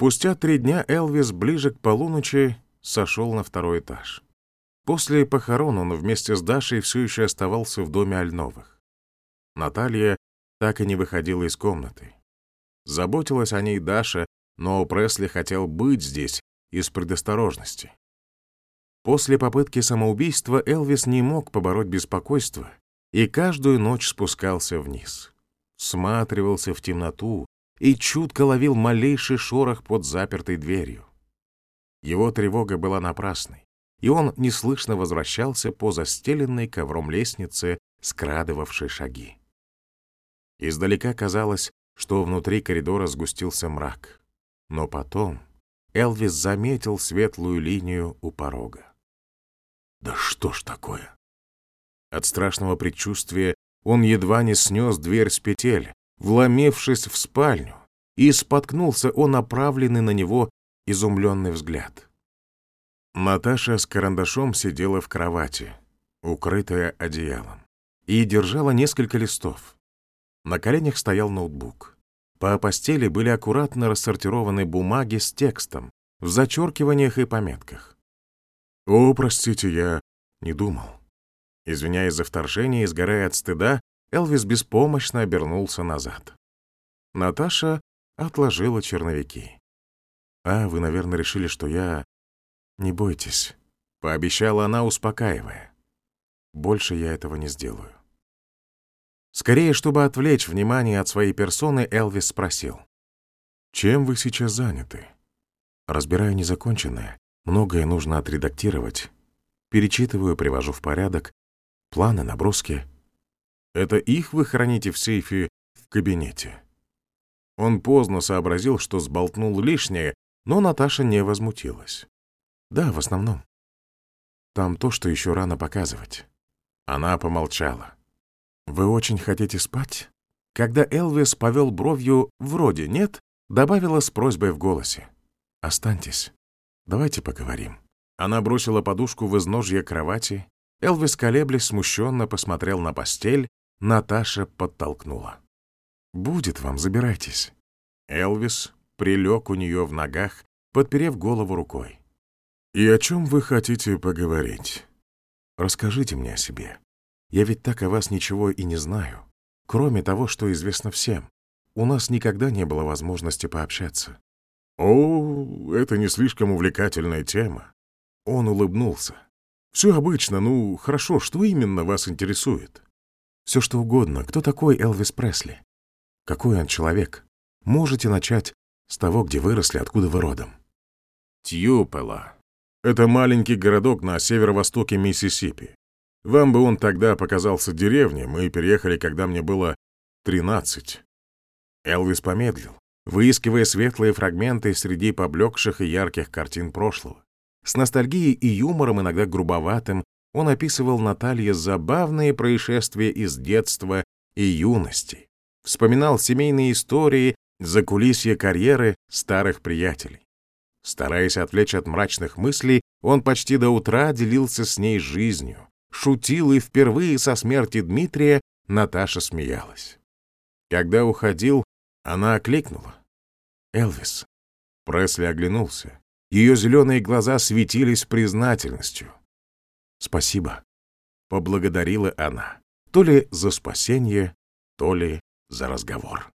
Спустя три дня Элвис ближе к полуночи сошел на второй этаж. После похорон он вместе с Дашей все еще оставался в доме Альновых. Наталья так и не выходила из комнаты. Заботилась о ней Даша, но Пресли хотел быть здесь из предосторожности. После попытки самоубийства Элвис не мог побороть беспокойство и каждую ночь спускался вниз. Сматривался в темноту и чутко ловил малейший шорох под запертой дверью. Его тревога была напрасной, и он неслышно возвращался по застеленной ковром лестнице, скрадывавшей шаги. Издалека казалось, что внутри коридора сгустился мрак. Но потом Элвис заметил светлую линию у порога. «Да что ж такое?» От страшного предчувствия он едва не снес дверь с петель, вломившись в спальню, и споткнулся о направленный на него изумленный взгляд. Наташа с карандашом сидела в кровати, укрытая одеялом, и держала несколько листов. На коленях стоял ноутбук. По постели были аккуратно рассортированы бумаги с текстом, в зачеркиваниях и пометках. «О, простите, я не думал». Извиняясь за вторжение и сгорая от стыда, Элвис беспомощно обернулся назад. Наташа отложила черновики. «А, вы, наверное, решили, что я...» «Не бойтесь», — пообещала она, успокаивая. «Больше я этого не сделаю». Скорее, чтобы отвлечь внимание от своей персоны, Элвис спросил. «Чем вы сейчас заняты?» «Разбираю незаконченное. Многое нужно отредактировать. Перечитываю, привожу в порядок. Планы, наброски. Это их вы храните в сейфе в кабинете?» Он поздно сообразил, что сболтнул лишнее, но Наташа не возмутилась. «Да, в основном. Там то, что еще рано показывать». Она помолчала. «Вы очень хотите спать?» Когда Элвис повел бровью «вроде нет», добавила с просьбой в голосе. «Останьтесь. Давайте поговорим». Она бросила подушку в изножье кровати. Элвис, колеблясь, смущенно посмотрел на постель. Наташа подтолкнула. «Будет вам, забирайтесь». Элвис прилег у нее в ногах, подперев голову рукой. «И о чем вы хотите поговорить? Расскажите мне о себе. Я ведь так о вас ничего и не знаю, кроме того, что известно всем. У нас никогда не было возможности пообщаться». «О, это не слишком увлекательная тема». Он улыбнулся. «Все обычно, ну, хорошо, что именно вас интересует?» «Все что угодно. Кто такой Элвис Пресли? Какой он человек? Можете начать с того, где выросли, откуда вы родом». Тьюпела. Это маленький городок на северо-востоке Миссисипи. Вам бы он тогда показался деревней, мы переехали, когда мне было тринадцать». Элвис помедлил, выискивая светлые фрагменты среди поблекших и ярких картин прошлого. С ностальгией и юмором, иногда грубоватым, он описывал Наталье забавные происшествия из детства и юности. Вспоминал семейные истории, закулисье карьеры старых приятелей. Стараясь отвлечь от мрачных мыслей, он почти до утра делился с ней жизнью, шутил, и впервые со смерти Дмитрия Наташа смеялась. Когда уходил, она окликнула. «Элвис». Пресли оглянулся. Ее зеленые глаза светились признательностью. «Спасибо», — поблагодарила она, то ли за спасение, то ли за разговор.